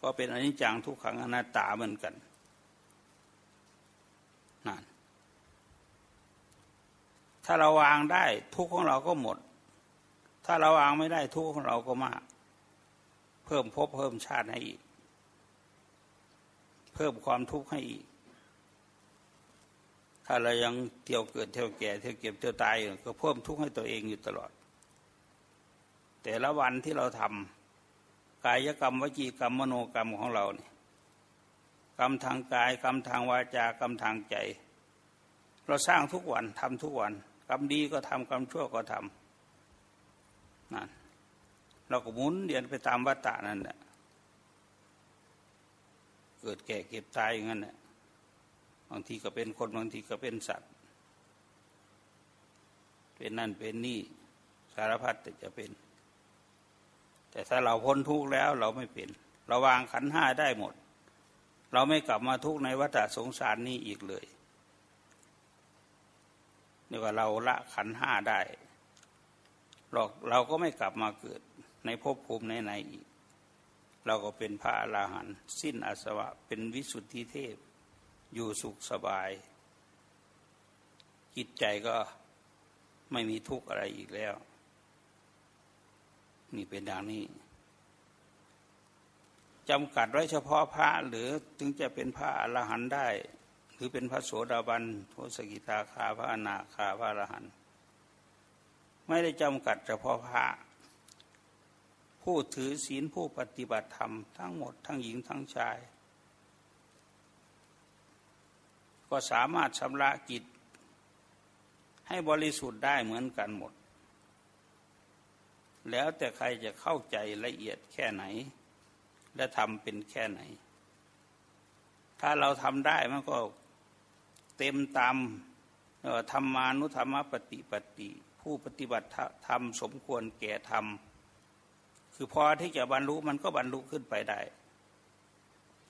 ก็เป็นอนิจจังทุกขังอนัตตาเหมือนกัน นั่นถ้าเราวางได้ทุกของเราก็หมด ถ้าเราวางไม่ได้ทุกข์ของเราก็มาก เพิ่มภพเพิ่มชาติให้อีก เพิ่มความทุกข์ให้อีก ถ้าเรายังเที่ยวเกิดเที่ยวแก่เที่ยวเก็บเที่ยวตายอยู่ก็เพิ่มทุกข์ให้ตัวเองอยู่ตลอด แต่ละวันที่เราทำกายกรรมวจีกรรมมโนกรรมของเราเนี่ย กรรมทางกายกรรมทางวาจากรรมทางใจ เราสร้างทุกวันทำทุกวัน กรรมดีก็ทำกรรมชั่วก็ทำนั่นเราก็หมุนเดียนไปตามวัฏฏะนั่นแหละเกิดแก่เก็บตายอย่างนั้นแหละบางทีก็เป็นคนบางทีก็เป็นสัตว์ เป็นนั่นเป็นนี่สารพัดแต่จะเป็น แต่ถ้าเราพ้นทุกข์แล้วเราไม่เป็น เราวางขันห้าได้หมด เราไม่กลับมาทุกข์ในวัฏสงสารนี้อีกเลยนี่ว่าเราละขันห้าได้เราเราก็ไม่กลับมาเกิดในภพภูมิไหนๆอีก เราก็เป็นพระอราหันต์สิ้นอาสวะเป็นวิสุทธิเทพ อยู่สุขสบาย จิตใจก็ไม่มีทุกข์อะไรอีกแล้ว นี่เป็นอย่างนี้ จำกัดไว้เฉพาะพระหรือถึงจะเป็นพระอรหันต์ได้ หรือเป็นพระโสดาบันโทสกิทาคาพระอนาคาพระอรหันต์ไม่ได้จำกัดเฉพาะพระ ผู้ถือศีลผู้ปฏิบัติธรรมทั้งหมดทั้งหญิงทั้งชาย ก็สามารถชำระจิตให้บริสุทธิ์ได้เหมือนกันหมด แล้วแต่ใครจะเข้าใจละเอียดแค่ไหน และทำเป็นแค่ไหน ถ้าเราทำได้มันก็เต็มตามธรรมานุธรรมปฏิปฏิผู้ปฏิบัติธรรมสมควรแก่ธรรม คือพอที่จะบรรลุมันก็บรรลุขึ้นไปได้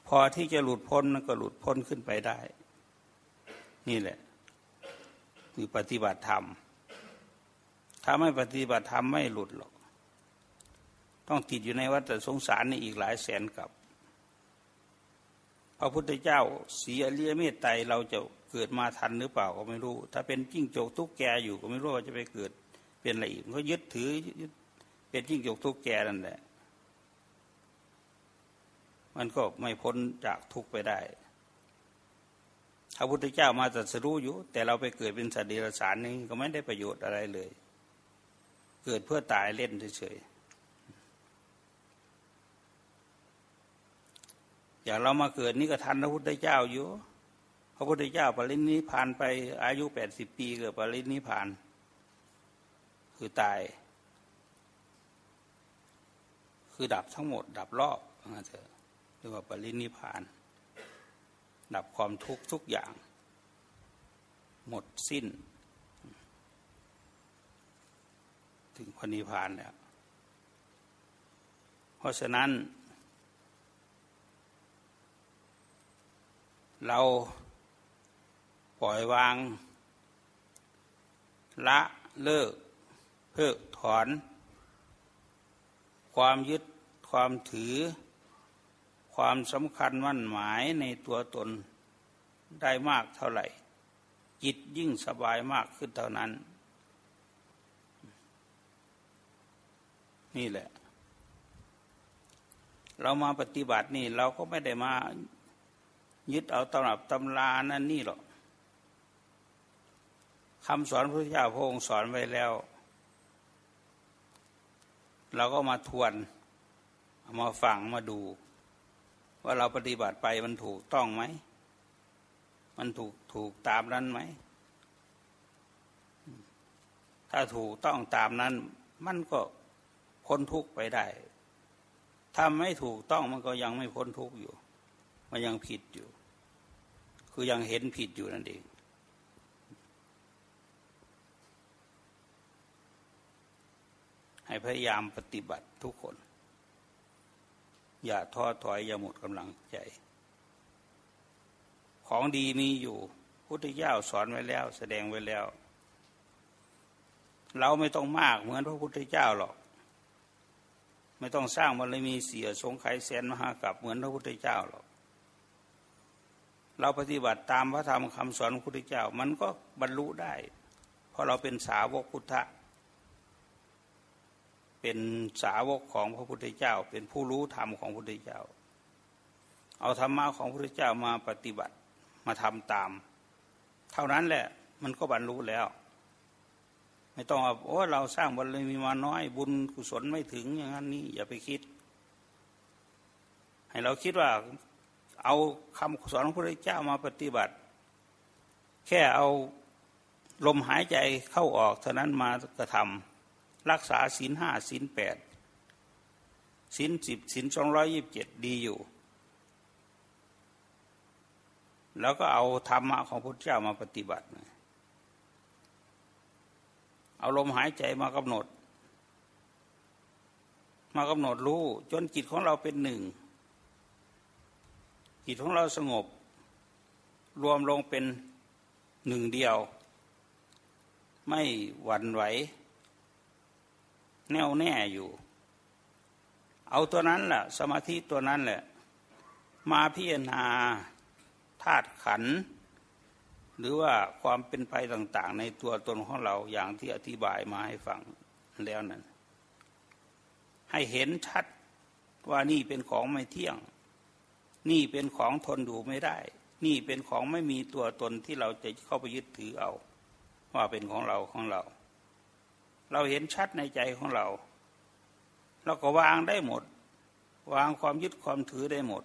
พอที่จะหลุดพ้นมันก็หลุดพ้นขึ้นไปได้ นี่แหละ คือปฏิบัติธรรม ถ้าไม่ปฏิบัติธรรมไม่หลุดหรอก ต้องติดอยู่ในวัฏสงสารนี่อีกหลายแสนกับพระพุทธเจ้าเสียเลียเมตไตรเราจะเกิดมาทันหรือเปล่าก็ไม่รู้ ถ้าเป็นจิ้งจกทุกแกอยู่ก็ไม่รู้ว่าจะไปเกิดเป็นอะไรอีกเขายึดถือเป็นจิ้งจกทุกแกนั่นแหละมันก็ไม่พ้นจากทุกไปได้พระพุทธเจ้ามาตรัสรู้อยู่ แต่เราไปเกิดเป็นสัตว์เดรัจฉานนี่ก็ไม่ได้ประโยชน์อะไรเลย เกิดเพื่อตายเล่นเฉย อย่างเรามาเกิดนี่ก็ทันพระพุทธเจ้าอยู่ พระพุทธเจ้าปรินิพานไปอายุแปดสิบปีเกิดปรินิพาน คือตาย คือดับทั้งหมด ดับรอบนะเถอะเรียกว่าปรินิพาน ดับความทุกข์ทุกอย่าง หมดสิ้น ถึงพนิพานแล้วเพราะฉะนั้น เราปล่อยวาง ละเลิก เพิกถอน ความยึดความถือ ความสำคัญมั่นหมายในตัวตนได้มากเท่าไหร่ จิตยิ่งสบายมากขึ้นเท่านั้น นี่แหละ เรามาปฏิบัตินี่ เราก็ไม่ได้มา ยึดเอาตำรับตำรานั่นนี่หรอกคำสอนพระพุทธเจ้าพระองค์สอนไว้แล้ว เราก็มาทวนมาฟังมาดู ว่าเราปฏิบัติไปมันถูกต้องไหม มันถูกถูกตามนั้นไหม ถ้าถูกต้องตามนั้น มันก็พ้นทุกข์ไปได้ถ้าไม่ถูกต้องมันก็ยังไม่พ้นทุกข์อยู่ มันยังผิดอยู่ คือยังเห็นผิดอยู่นั่นเอง ให้พยายามปฏิบัติทุกคน อย่าท้อถอยอย่าหมดกำลังใจ ของดีมีอยู่พุทธเจ้าสอนไว้แล้ว แสดงไว้แล้ว เราไม่ต้องมากเหมือนพระพุทธเจ้าหรอก ไม่ต้องสร้างบารมีเสียสงไขแสนมหากับเหมือนพระพุทธเจ้าหรอก เราปฏิบัติตามพระธรรมคำสอนพระพุทธเจ้า มันก็บรรลุได้ เพราะเราเป็นสาวกพุทธะเป็นสาวกของพระพุทธเจ้า เป็นผู้รู้ธรรมของพระพุทธเจ้า เอาธรรมะของพระพุทธเจ้ามาปฏิบัติมาทำตาม เท่านั้นแหละมันก็บรรลุแล้ว ไม่ต้องว่าโอ้เราสร้างบารมีมาน้อยบุญกุศลไม่ถึงอย่างนั้นนี่อย่าไปคิด ให้เราคิดว่า เอาคำสอนของพระพุทธเจ้ามาปฏิบัติ แค่เอาลมหายใจเข้าออกเท่านั้นมากระทำรักษาศีลห้าศีลแปดศีลสิบศีลสองร้อยยิบเจ็ดดีอยู่ แล้วก็เอาธรรมะของพระเจ้ามาปฏิบัติ เอาลมหายใจมากำหนด มากำหนดรู้จนจิตของเราเป็นหนึ่ง จิตของเราสงบ รวมลงเป็นหนึ่งเดียว ไม่หวั่นไหว แน่วแน่อยู่ เอาตัวนั้นแหละสมาธิตัวนั้นแหละ มาพิจารณาธาตุขัน หรือว่าความเป็นไปต่างๆ ในตัวตนของเราอย่างที่อธิบายมาให้ฟังแล้วนั้น ให้เห็นชัดว่านี่เป็นของไม่เที่ยง นี่เป็นของทนดูไม่ได้ นี่เป็นของไม่มีตัวตนที่เราจะเข้าไปยึดถือเอา ว่าเป็นของเราของเรา เราเห็นชัดในใจของเรา เราก็วางได้หมด วางความยึดความถือได้หมด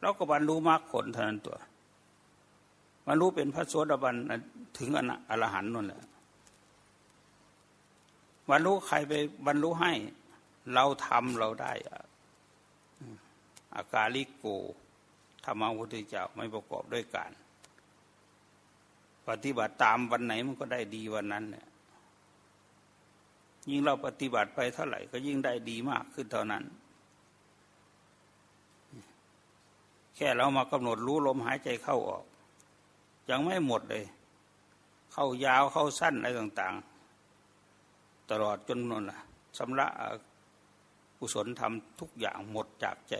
เราก็บรรลุมรรคผลเท่านั้นตัวบรรลุเป็นพระโสดาบันถึงอรหันต์นั่นแหละบรรลุใครไปบรรลุให้ เราทำเราได้ อากาลิโกธรรมะพุทธเจ้าไม่ประกอบด้วยการ ปฏิบัติตามวันไหนมันก็ได้ดีวันนั้นเนี่ยยิ่งเราปฏิบัติไปเท่าไหร่ก็ยิ่งได้ดีมากขึ้นเท่านั้น แค่เรามากำหนดรู้ลมหายใจเข้าออก ยังไม่หมดเลย เข้ายาวเข้าสั้นอะไรต่าง ๆ ตลอดจนนั่นละสำระกุศลทำทุกอย่างหมดจากใจ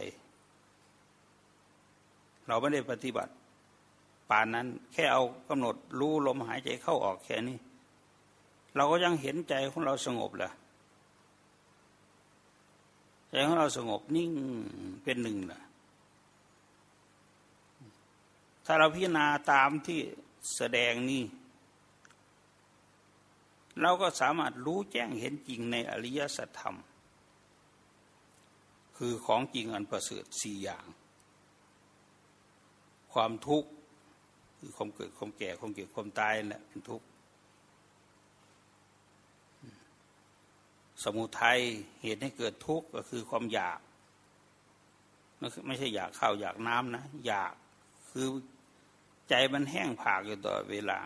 เราไม่ได้ปฏิบัติป่านนั้น แค่เอากำหนดรู้ลมหายใจเข้าออกแค่นี้ เราก็ยังเห็นใจของเราสงบแหละใจของเราสงบนิ่งเป็นหนึ่งนะถ้าเราพิจารณาตามที่แสดงนี่เราก็สามารถรู้แจ้งเห็นจริงในอริยสัจธรรม คือของจริงอันประเสริฐสี่อย่าง ความทุกข์คือความเกิดความแก่ความเก็บความตายแหละเป็นทุกข์สมุทัยเหตุให้เกิดทุกข์ก็คือความอยากไม่ใช่อยากข้าวอยากน้ำนะ อยากคือใจมันแห้งผากอยู่ตลอดเวลา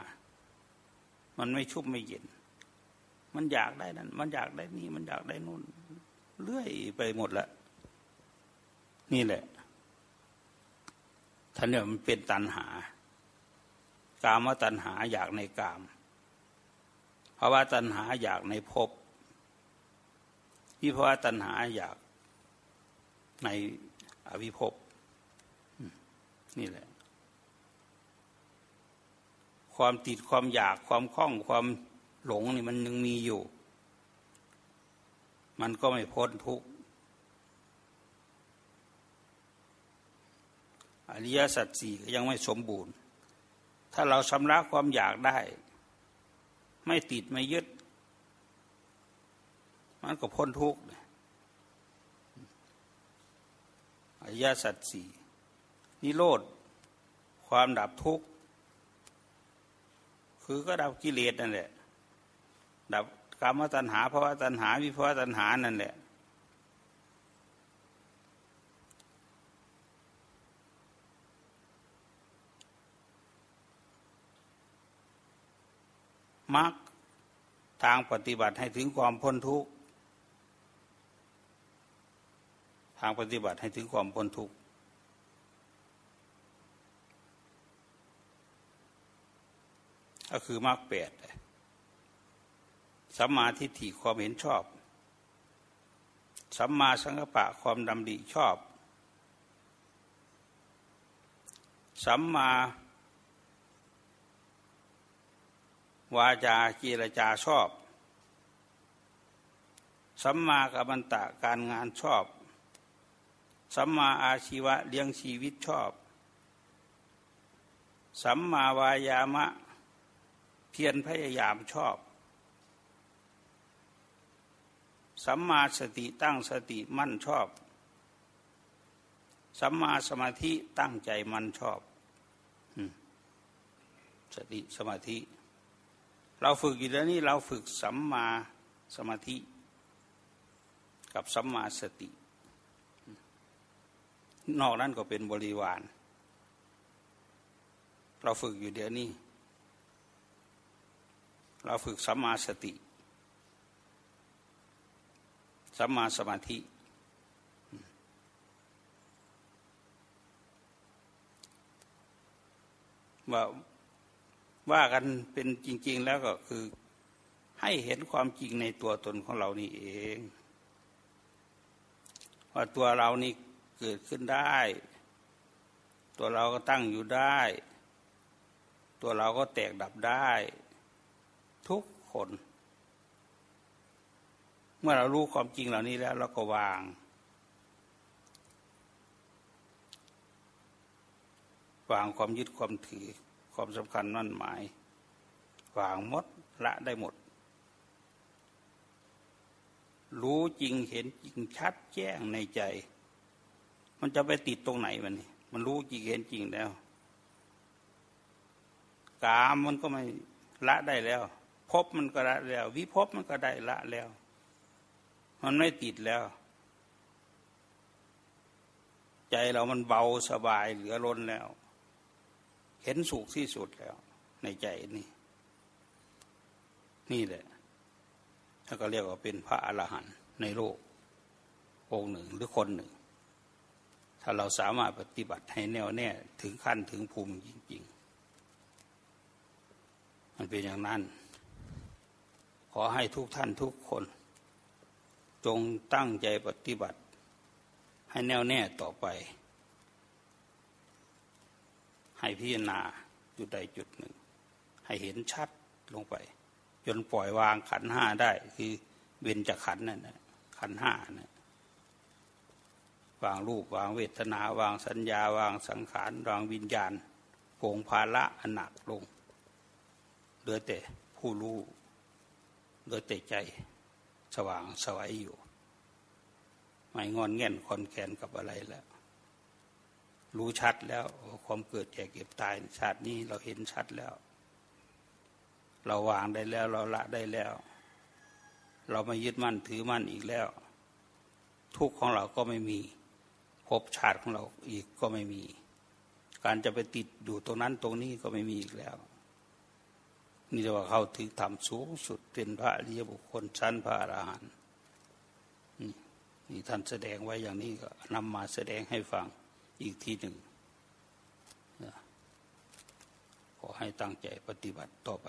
มันไม่ชุบไม่เย็น มันอยากได้นั่น มันอยากได้นี่ มันอยากได้นู่นเลื่อยไปหมดละ นี่แหละ ท่านเนี่ยมันเป็นตัณหา กามตัณหาอยากในกามภาวะตัณหาอยากในภพวิภาวะตัณหาอยากในอวิภพนี่แหละ ความติดความอยากความคล้องความหลงนี่มันยังมีอยู่ มันก็ไม่พ้นทุกข์ อริยสัจสี่ยังไม่สมบูรณ์ ถ้าเราชำระความอยากได้ ไม่ติดไม่ยึด มันก็พ้นทุกข์อริยสัจสี่นิโรธความดับทุกข์คือก็ดับกิเลสนั่นแหละดับกรรมตัณหาภาวะตัณหาวิภาวะตัณหานั่นแหละ มรรคทางปฏิบัติให้ถึงความพ้นทุกข์ทางปฏิบัติให้ถึงความพ้นทุกข์ก็คือมรรคแปดสัมมาทิฏฐิความเห็นชอบ สัมมาสังกปะความดำริชอบ สัมมา วาจากีรจาชอบ สัมมากัมมันตะการงานชอบ สัมมาอาชีวะเลี้ยงชีวิตชอบ สัมมาวายามะ เพียรพยายามชอบ สัมมาสติตั้งสติมั่นชอบ สัมมาสมาธิตั้งใจมั่นชอบ สติสมาธิ เราฝึกอยู่แล้วนี่เราฝึกสัมมาสมาธิ กับสัมมาสติ นอกนั้นก็เป็นบริวาร เราฝึกอยู่เดี๋ยวนี้ เราฝึกสัมมาสติ สัมมาสมาธิว่า ว่ากันเป็นจริง ๆ แล้วก็คือให้เห็นความจริงในตัวตนของเรานี่เอง ว่าตัวเรานี่เกิดขึ้นได้ ตัวเราก็ตั้งอยู่ได้ ตัวเราก็แตกดับได้ ทุกคน เมื่อเรารู้ความจริงเหล่านี้แล้วเราก็วาง วางความยึดความถือ ความสำคัญนั่นหมาย วางมดละได้หมด รู้จริงเห็นจริงชัดแจ้งในใจ มันจะไปติดตรงไหนมันนี่มันรู้จริงเห็นจริงแล้วกามมันก็ไม่ละได้แล้ว พบมันก็ละแล้ว วิภพมันก็ได้ละแล้ว มันไม่ติดแล้ว ใจเรามันเบาสบายเหลือล้นแล้ว เห็นสุขที่สุดแล้ว ในใจนี่ นี่แหละถ้าก็เรียกว่าเป็นพระอรหันต์ในโลก องค์หนึ่งหรือคนหนึ่ง ถ้าเราสามารถปฏิบัติให้แน่วแน่ถึงขั้นถึงภูมิจริง ๆ มันเป็นอย่างนั้น ขอให้ทุกท่านทุกคน จงตั้งใจปฏิบัติ ให้แน่วแน่ต่อไป ให้พิจารณาจุดใดจุดหนึ่ง ให้เห็นชัดลงไป จนปล่อยวางขันห้าได้คือเว้นจากขันนั่นนะขันห้านะวางรูปวางเวทนาวางสัญญาวางสังขารวางวิญญาณโปงภาระอันหนักลงเหลือแต่ผู้รู้เหลือแต่ใจสว่างสวัยอยู่ ไม่งอนเง่นคอนแขนกับอะไรแล้ว รู้ชัดแล้ว ความเกิดแก่เก็บตายชาตินี้เราเห็นชัดแล้ว เราวางได้แล้วเราละได้แล้ว เราไม่ยึดมั่นถือมั่นอีกแล้ว ทุกของเราก็ไม่มีภพชาติของเราอีกก็ไม่มี การจะไปติดอยู่ตรงนั้นตรงนี้ก็ไม่มีอีกแล้ว นี่เรียกว่าเขาถึงทำสูงสุดเป็นพระอริยบุคคลชั้นพระอรหันต์นี่ท่านแสดงไว้อย่างนี้ก็นำมาแสดงให้ฟัง อีกทีหนึ่งขอให้ตั้งใจปฏิบัติต่อไป